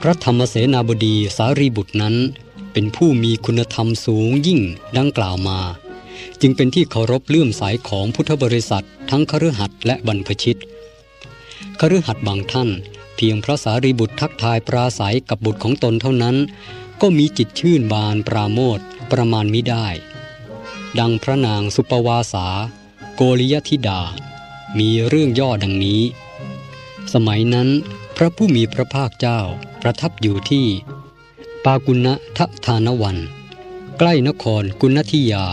พระธรรมเสนาบดีสารีบุตรนั้น เป็นผู้มีคุณธรรมสูงยิ่งดังกล่าวมา จึงเป็นที่เคารพเลื่อมใสของพุทธบริษัททั้งคฤหัสถ์และบรรพชิตคฤหัสถ์บางท่าน เพียงพระสารีบุตรทักทายปราศัยกับบุตรของตนเท่านั้น ก็มีจิตชื่นบานปราโมทประมาณมิได้ ดังพระนางสุปวาสา โกริยธิดา มีเรื่องย่อดังนี้ สมัยนั้น พระผู้มีพระภาคเจ้าประทับอยู่ที่ ปากุณทธานวัน ใกล้นครกุณทิยา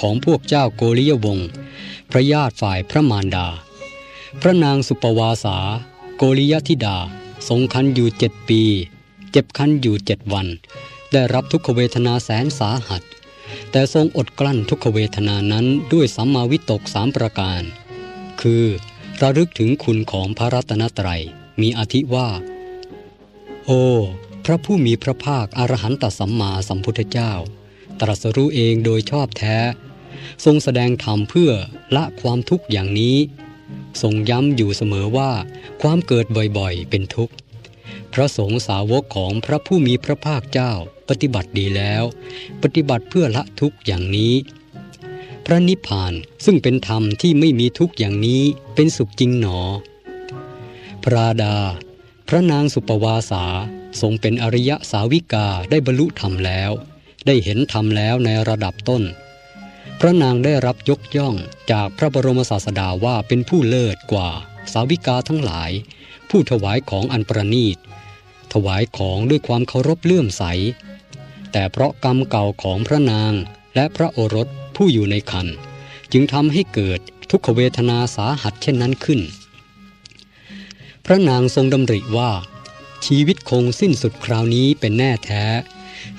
ของพวกเจ้าโกริยวงศ์พระญาติฝ่ายพระมารดา พระนางสุปวาสา โกริยธิดาทรงคันอยู่เจ็ดปี เจ็บคันอยู่เจ็ดวัน ได้รับทุกขเวทนาแสนสาหัส แต่ทรงอดกลั้นทุกขเวทนานั้นด้วยสัมมาวิตกสามประการ คือระลึกถึงคุณของพระรัตนตรัย มีอธิว่า โอ้ พระผู้มีพระภาคอรหันตสัมมาสัมพุทธเจ้า ตรัสรู้เองโดยชอบแท้ ทรงแสดงธรรมเพื่อละความทุกข์อย่างนี้ ทรงย้ำอยู่เสมอว่า ความเกิดบ่อยๆ เป็นทุกข์ พระสงฆ์สาวกของพระผู้มีพระภาคเจ้าปฏิบัติดีแล้ว ปฏิบัติเพื่อละทุกข์อย่างนี้พระนิพพานซึ่งเป็นธรรมที่ไม่มีทุกข์อย่างนี้เป็นสุขจริงหนอ พระดา พระนางสุปวาสาทรงเป็นอริยสาวิกาได้บรรลุธรรมแล้ว ได้เห็นธรรมแล้วในระดับต้น พระนางได้รับยกย่องจากพระบรมศาสดาว่าเป็นผู้เลิศกว่าสาวิกาทั้งหลาย ผู้ถวายของอันประณีต ถวายของด้วยความเคารพเลื่อมใส แต่เพราะกรรมเก่าของพระนางและพระโอรสผู้อยู่ในคัน จึงทำให้เกิดทุกขเวทนาสาหัสเช่นนั้นขึ้น พระนางทรงดำริว่า ชีวิตคงสิ้นสุดคราวนี้เป็นแน่แท้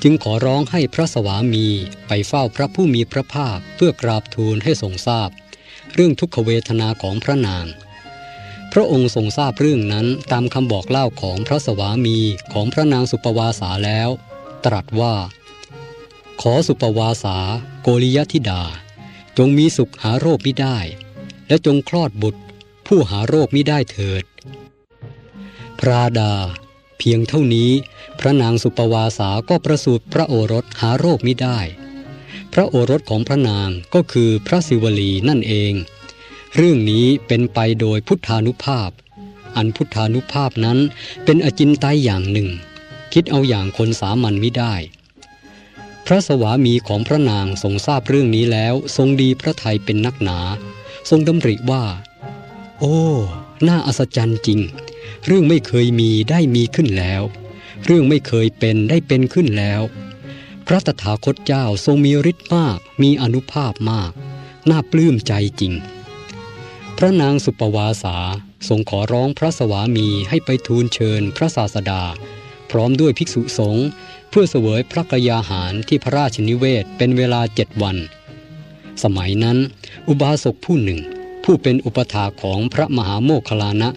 จึงขอร้องให้พระสวามีไปเฝ้าพระผู้มีพระภาคเพื่อกราบทูลให้ทรงทราบ เรื่องทุกขเวทนาของพระนาง พระองค์ทรงทราบเรื่องนั้นตามคำบอกเล่าของพระสวามีของพระนางสุปวาสาแล้ว ตรัสว่า ขอสุปวาสาโกริยธิดา จงมีสุขหาโรคมิได้ และจงคลอดบุตรผู้หาโรคมิได้เถิด พระดา เพียงเท่านี้พระนางสุปวาสาก็ประสูติพระโอรสหาโรคมิได้ พระโอรสของพระนางก็คือพระศิวลีนั่นเอง เรื่องนี้เป็นไปโดยพุทธานุภาพ อันพุทธานุภาพนั้นเป็นอจินไตยอย่างหนึ่ง คิดเอาอย่างคนสามัญไม่ได้ พระสวามีของพระนางทรงทราบเรื่องนี้แล้วทรงดีพระทัยเป็นนักหนา ทรงดำริว่า โอ้ น่าอัศจรรย์จริง เรื่องไม่เคยมีได้มีขึ้นแล้ว เรื่องไม่เคยเป็นได้เป็นขึ้นแล้ว พระตถาคตเจ้าทรงมีฤทธิ์มากมีอนุภาพมาก น่าปลื้มใจจริง พระนางสุปวาสาทรงขอร้องพระสวามีให้ไปทูลเชิญพระศาสดา พร้อมด้วยภิกษุสงฆ์เพื่อเสวยพระกยาหารที่พระราชนิเวศเป็นเวลาเจ็ดวัน สมัยนั้น อุบาสกผู้หนึ่ง ผู้เป็นอุปถาของพระมหาโมคคลานะ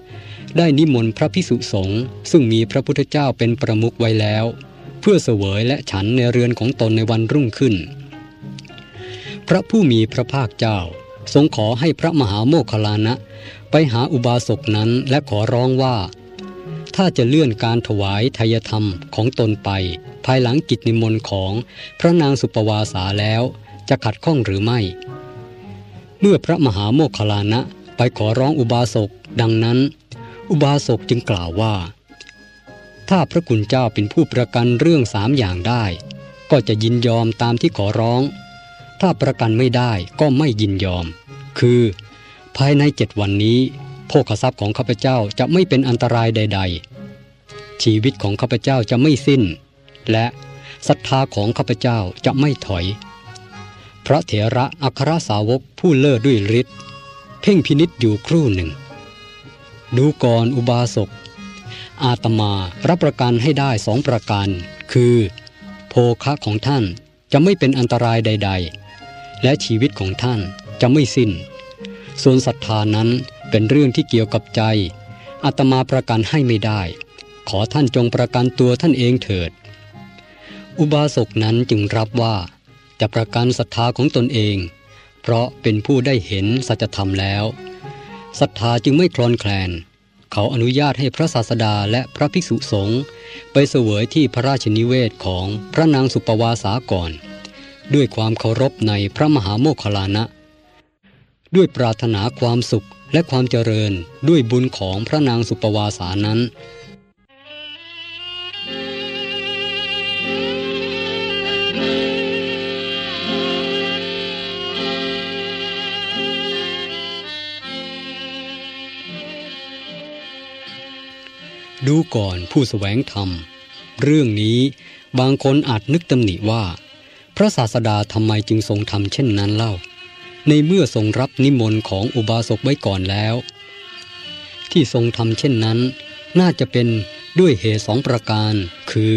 ได้นิมนต์พระพิสุสงฆ์ซึ่งมีพระพุทธเจ้าเป็นประมุขไว้แล้ว เพื่อเสวยและฉันในเรือนของตนในวันรุ่งขึ้น พระผู้มีพระภาคเจ้า ทรงขอให้พระมหาโมคคลานะ ไปหาอุบาสกนั้นและขอร้องว่า ถ้าจะเลื่อนการถวายทายธรรมของตนไป ภายหลังกิจนิมนต์ของพระนางสุปวาสาแล้วจะขัดข้องหรือไม่ เมื่อพระมหาโมคคลานะไปขอร้องอุบาสกดังนั้น อุบาสกจึงกล่าวว่า ถ้าพระคุณเจ้าเป็นผู้ประกันเรื่องสามอย่างได้ ก็จะยินยอมตามที่ขอร้อง ถ้าประกันไม่ได้ก็ไม่ยินยอม คือ ภายในเจ็ดวันนี้โภคทรัพย์ของข้าพเจ้าจะไม่เป็นอันตรายใด ๆ ชีวิตของข้าพเจ้าจะไม่สิ้น และศรัทธาของข้าพเจ้าจะไม่ถอย พระเถระอัครสาวกผู้เลิศด้วยฤทธิ์เพ่งพินิษอยู่ครู่หนึ่ง ดูก่อนอุบาสก อาตมารับประกันให้ได้สองประการ คือ โภคะของท่านจะไม่เป็นอันตรายใด ๆ และชีวิตของท่านจะไม่สิ้น ส่วนศรัทธานั้นเป็นเรื่องที่เกี่ยวกับใจ อาตมาประกันให้ไม่ได้ ขอท่านจงประกันตัวท่านเองเถิด อุบาสกนั้นจึงรับว่าจะประกันศรัทธาของตนเอง เพราะเป็นผู้ได้เห็นสัจธรรมแล้ว ศรัทธาจึงไม่คลอนแคลน เขาอนุญาตให้พระศาสดาและพระภิกษุสงฆ์ไปเสวยที่พระราชนิเวศของพระนางสุปวาสาก่อน ด้วยความเคารพในพระมหาโมคคลานะ ด้วยปรารถนาความสุขและความเจริญด้วยบุญของพระนางสุปวาสานั้น ดูก่อนผู้สแสวงธรรม เรื่องนี้บางคนอาจนึกตำหนิว่า พระศาสดาทำไมจึงทรงทำเช่นนั้นเล่า ในเมื่อทรงรับนิมนต์ของอุบาสกไว้ก่อนแล้ว ที่ทรงทำเช่นนั้น น่าจะเป็นด้วยเหตุสองประการ คือ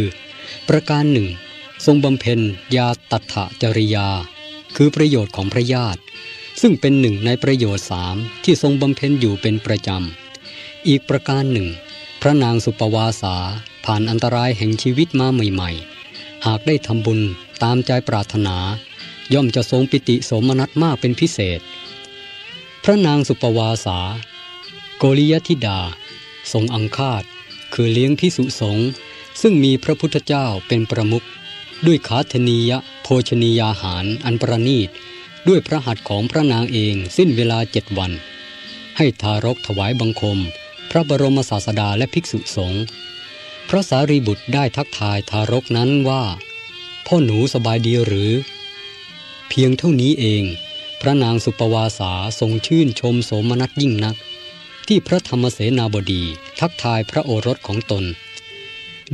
ประการหนึ่ง ทรงบำเพ็ญยาตัถจริยา คือประโยชน์ของพระญาติ ซึ่งเป็นหนึ่งในประโยชน์สามที่ทรงบำเพ็ญอยู่เป็นประจำ อีกประการหนึ่ง พระนางสุปวาสาผ่านอันตรายแห่งชีวิตมาใหม่ๆ หากได้ทำบุญตามใจปรารถนา ย่อมจะทรงปิติสมนัสมากเป็นพิเศษ พระนางสุปวาสา โกริยธิดา ทรงอังคาดคือเลี้ยงพิสุสงฆ์ซึ่งมีพระพุทธเจ้าเป็นประมุขด้วยขาธนียโภชนียาหารอันประณีต ด้วยพระหัตถ์ของพระนางเองสิ้นเวลาเจ็ดวัน ให้ทารกถวายบังคม พระบรมศาสดาและภิกษุสงฆ์พระสารีบุตรได้ทักทายทารกนั้นว่า พ่อหนูสบายดีหรือ เพียงเท่านี้เอง พระนางสุปวาสาทรงชื่นชมโสมนัสยิ่งนัก ที่พระธรรมเสนาบดีทักทายพระโอรสของตน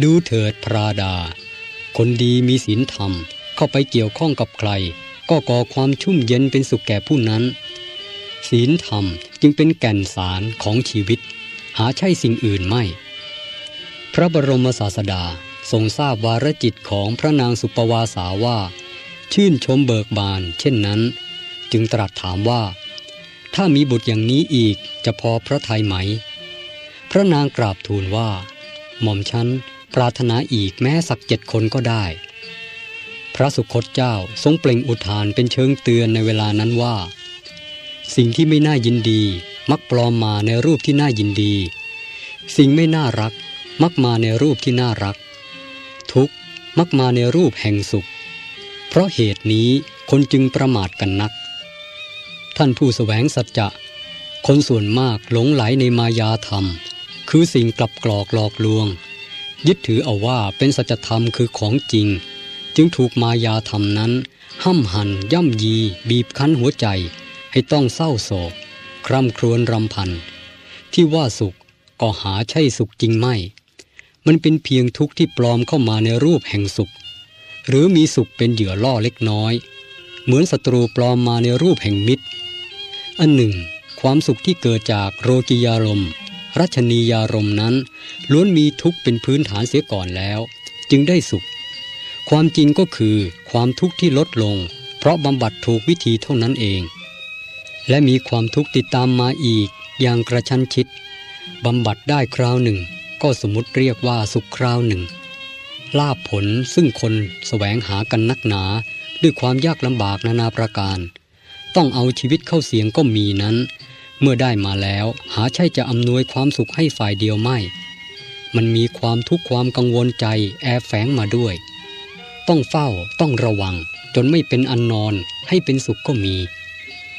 ดูเถิดพระดา คนดีมีศีลธรรมเข้าไปเกี่ยวข้องกับใคร ก็ก่อความชุ่มเย็นเป็นสุขแก่ผู้นั้น ศีลธรรมจึงเป็นแก่นสารของชีวิต หาใช่สิ่งอื่นไม่ พระบรมศาสดาทรงทราบวาระจิตของพระนางสุปวาสาว่า ชื่นชมเบิกบาน เช่นนั้น จึงตรัสถามว่า ถ้ามีบุตรอย่างนี้อีกจะพอพระทัยไหม พระนางกราบทูลว่า หม่อมฉันปรารถนาอีกแม้สักเจ็ดคนก็ได้ พระสุคตเจ้าทรงเปล่งอุทานเป็นเชิงเตือนในเวลานั้นว่า สิ่งที่ไม่น่ายินดี มักปลอมมาในรูปที่น่ายินดี สิ่งไม่น่ารัก มักมาในรูปที่น่ารัก ทุกมักมาในรูปแห่งสุข เพราะเหตุนี้คนจึงประมาทกันนัก ท่านผู้สแสวงสัจจะ คนส่วนมากหลงไหลในมายาธรรม คือสิ่งกลับกรอกหลอกลวง ยึดถือเอาว่าเป็นสัจธรรมคือของจริง จึงถูกมายาธรรมนั้นห้ำหันย่ำยี บีบคั้นหัวใจให้ต้องเศร้าโศก คร่ำครวญรำพัน ที่ว่าสุขก็หาใช่สุขจริงไม่ มันเป็นเพียงทุกข์ที่ปลอมเข้ามาในรูปแห่งสุข หรือมีสุขเป็นเหยื่อล่อเล็กน้อย เหมือนศัตรูปลอมมาในรูปแห่งมิตร อันหนึ่ง ความสุขที่เกิดจากโรกิยารมรัชนียารมนั้น ล้วนมีทุกข์เป็นพื้นฐานเสียก่อนแล้ว จึงได้สุข ความจริงก็คือความทุกข์ที่ลดลง เพราะบำบัดถูกวิธีเท่านั้นเอง และมีความทุกข์ติดตามมาอีกอย่างกระชั้นชิดบำบัดได้คราวหนึ่ง ก็สมมติเรียกว่าสุขคราวหนึ่ง ลาบผลซึ่งคนแสวงหากันนักหนาด้วยความยากลำบากนานาประการ ต้องเอาชีวิตเข้าเสียงก็มีนั้น เมื่อได้มาแล้วหาใช่จะอำนวยความสุขให้ฝ่ายเดียวไม่ มันมีความทุกข์ความกังวลใจแอบแฝงมาด้วย ต้องเฝ้าต้องระวัง จนไม่เป็นอันนอนให้เป็นสุขก็มี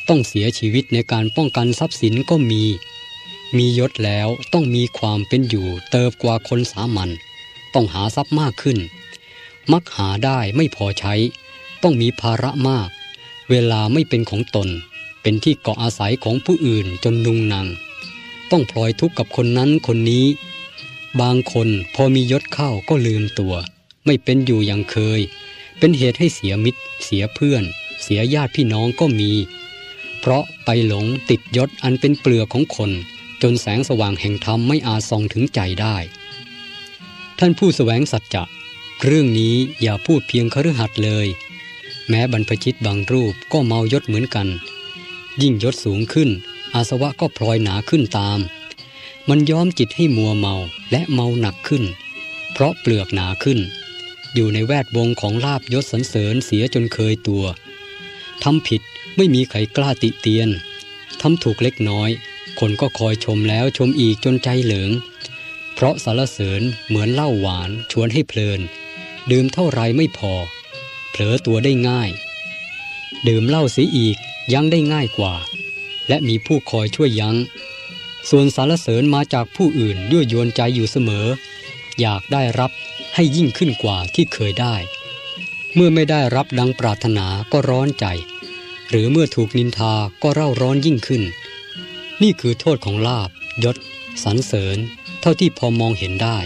ต้องเสียชีวิตในการป้องกันทรัพย์สินก็มี มียศแล้วต้องมีความเป็นอยู่เติบกว่าคนสามัญต้องหาทรัพย์มากขึ้น มักหาได้ไม่พอใช้ ต้องมีภาระมาก เวลาไม่เป็นของตน เป็นที่เกาะอาศัยของผู้อื่นจนนุงนังต้องพลอยทุกข์กับคนนั้นคนนี้ บางคนพอมียศเข้าก็ลืมตัว ไม่เป็นอยู่อย่างเคย เป็นเหตุให้เสียมิตร เสียเพื่อน เสียญาติพี่น้องก็มี เพราะไปหลงติดยศอันเป็นเปลือกของคน จนแสงสว่างแห่งธรรมไม่อาจส่องถึงใจได้ ท่านผู้แสวงสัจจะเรื่องนี้อย่าพูดเพียงคฤหัสถ์เลย แม้บรรพชิตบางรูปก็เมายศเหมือนกัน ยิ่งยศสูงขึ้น อาสวะก็พลอยหนาขึ้นตาม มันย้อมจิตให้มัวเมาและเมาหนักขึ้น เพราะเปลือกหนาขึ้น อยู่ในแวดวงของลาบยศสรรเสริญเสียจนเคยตัวทำผิด ไม่มีใครกล้าติเตียนทำถูกเล็กน้อย คนก็คอยชมแล้วชมอีกจนใจเหลิงเพราะสารเสริญเหมือนเหล้าหวานชวนให้เพลิน ดื่มเท่าไรไม่พอ เผลอตัวได้ง่าย ดื่มเหล้าเสียอีกยังได้ง่ายกว่า และมีผู้คอยช่วยยัง้ง ส่วนสารเสริญมาจากผู้อื่นยั่วยวนใจอยู่เสมอ อยากได้รับให้ยิ่งขึ้นกว่าที่เคยได้ เมื่อไม่ได้รับดังปรารถนาก็ร้อนใจ หรือเมื่อถูกนินทาก็เร่าร้อนยิ่งขึ้น นี่คือโทษของลาบยศสรรเสริญ เท่าที่พอมองเห็นได้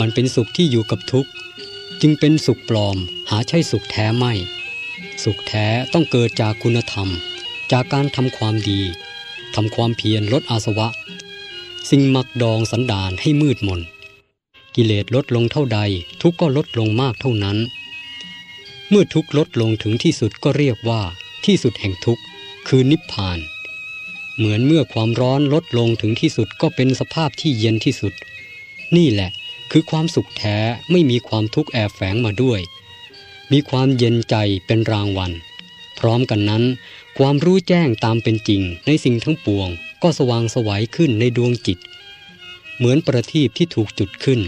มันเป็นสุขที่อยู่กับทุกข์ จึงเป็นสุขปลอมหาใช่สุขแท้ไม่ สุขแท้ต้องเกิดจากคุณธรรม จากการทำความดีทำความเพียรลดอาสวะ สิ่งมักดองสันดานให้มืดมน กิเลสลดลงเท่าใด ทุกข์ก็ลดลงมากเท่านั้น เมื่อทุกข์ลดลงถึงที่สุดก็เรียกว่า ที่สุดแห่งทุกข์คือนิพพาน เหมือนเมื่อความร้อนลดลงถึงที่สุดก็เป็นสภาพที่เย็นที่สุด นี่แหละคือความสุขแท้ไม่มีความทุกข์แอบแฝงมาด้วย มีความเย็นใจเป็นรางวัล พร้อมกันนั้น ความรู้แจ้งตามเป็นจริงในสิ่งทั้งปวง ก็สว่างสวัยขึ้นในดวงจิต เหมือนประทีปที่ถูกจุดขึ้น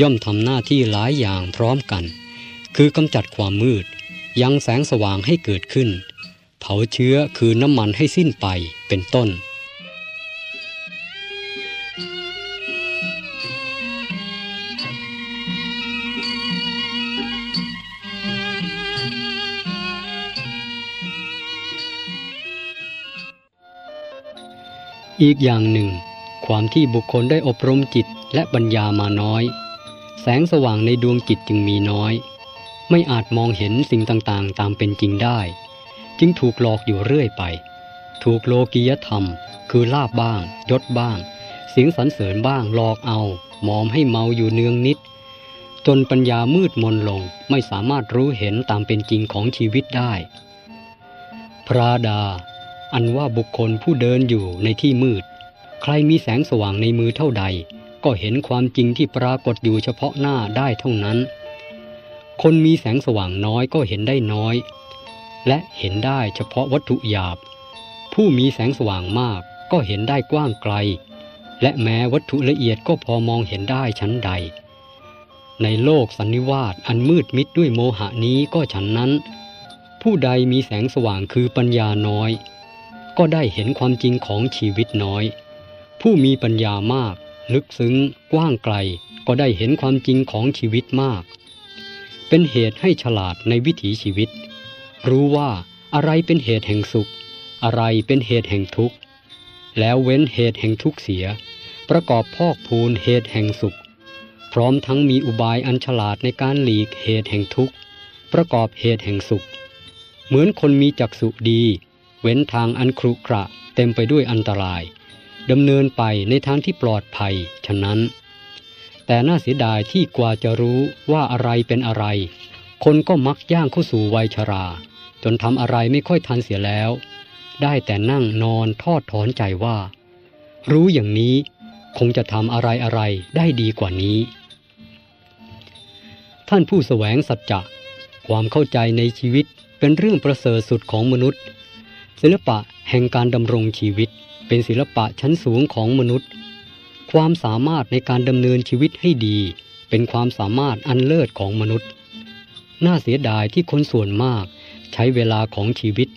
ย่อมทำหน้าที่หลายอย่างพร้อมกัน คือกำจัดความมืด ยังแสงสว่างให้เกิดขึ้น เผาเชื้อคือน้ำมันให้สิ้นไปเป็นต้น อีกอย่างหนึ่ง ความที่บุคคลได้อบรมจิตและปัญญามาน้อย แสงสว่างในดวงจิตจึงมีน้อย ไม่อาจมองเห็นสิ่งต่างๆ ตามเป็นจริงได้ จึงถูกหลอกอยู่เรื่อยไป ถูกโลกียธรรม คือลาบบ้าง ยศบ้าง เสียงสรรเสริญบ้างหลอกเอาหมอมให้เมาอยู่เนืองนิด จนปัญญามืดมนลงไม่สามารถรู้เห็นตามเป็นจริงของชีวิตได้ พระดา อันว่าบุคคลผู้เดินอยู่ในที่มืด ใครมีแสงสว่างในมือเท่าใด ก็เห็นความจริงที่ปรากฏอยู่เฉพาะหน้าได้เท่านั้น คนมีแสงสว่างน้อยก็เห็นได้น้อย และเห็นได้เฉพาะวัตถุหยาบ ผู้มีแสงสว่างมากก็เห็นได้กว้างไกล และแม้วัตถุละเอียดก็พอมองเห็นได้ชั้นใด ในโลกสันนิวาตอันมืดมิดด้วยโมหะนี้ก็ฉันนั้น ผู้ใดมีแสงสว่างคือปัญญาน้อย ก็ได้เห็นความจริงของชีวิตน้อย ผู้มีปัญญามาก ลึกซึ้ง กว้างไกล ก็ได้เห็นความจริงของชีวิตมาก เป็นเหตุให้ฉลาดในวิถีชีวิต รู้ว่าอะไรเป็นเหตุแห่งสุข อะไรเป็นเหตุแห่งทุกข์ แล้วเว้นเหตุแห่งทุกข์เสีย ประกอบพอกพูนเหตุแห่งสุข พร้อมทั้งมีอุบายอันฉลาดในการหลีกเหตุแห่งทุกข์ ประกอบเหตุแห่งสุข เหมือนคนมีจักษุดี เว้นทางอันครุขระเต็มไปด้วยอันตรายดำเนินไปในทางที่ปลอดภัย ฉะนั้น แต่น่าเสียดายที่กว่าจะรู้ว่าอะไรเป็นอะไร คนก็มักย่างเข้าสู่วัยชรา จนทำอะไรไม่ค่อยทันเสียแล้ว ได้แต่นั่งนอนทอดถอนใจว่า รู้อย่างนี้คงจะทำอะไรอะไรได้ดีกว่านี้ ท่านผู้แสวงสัจจะความเข้าใจในชีวิตเป็นเรื่องประเสริฐสุดของมนุษย์ ศิลปะแห่งการดำรงชีวิต เป็นศิลปะชั้นสูงของมนุษย์ ความสามารถในการดำเนินชีวิตให้ดี เป็นความสามารถอันเลิศของมนุษย์ น่าเสียดายที่คนส่วนมาก ใช้เวลาของชีวิต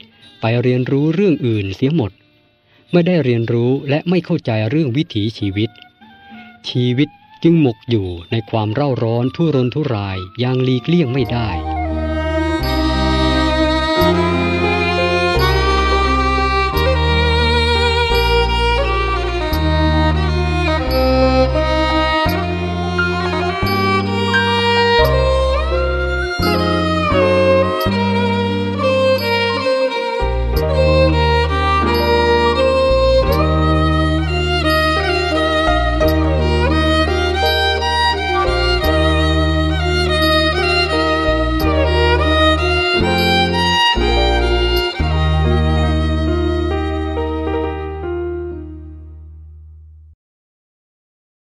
ไปเรียนรู้เรื่องอื่นเสียหมด ไม่ได้เรียนรู้และไม่เข้าใจเรื่องวิถีชีวิต ชีวิตจึงหมกอยู่ในความเร่าร้อนทุรนทุรายอย่างหลีกเลี่ยงไม่ได้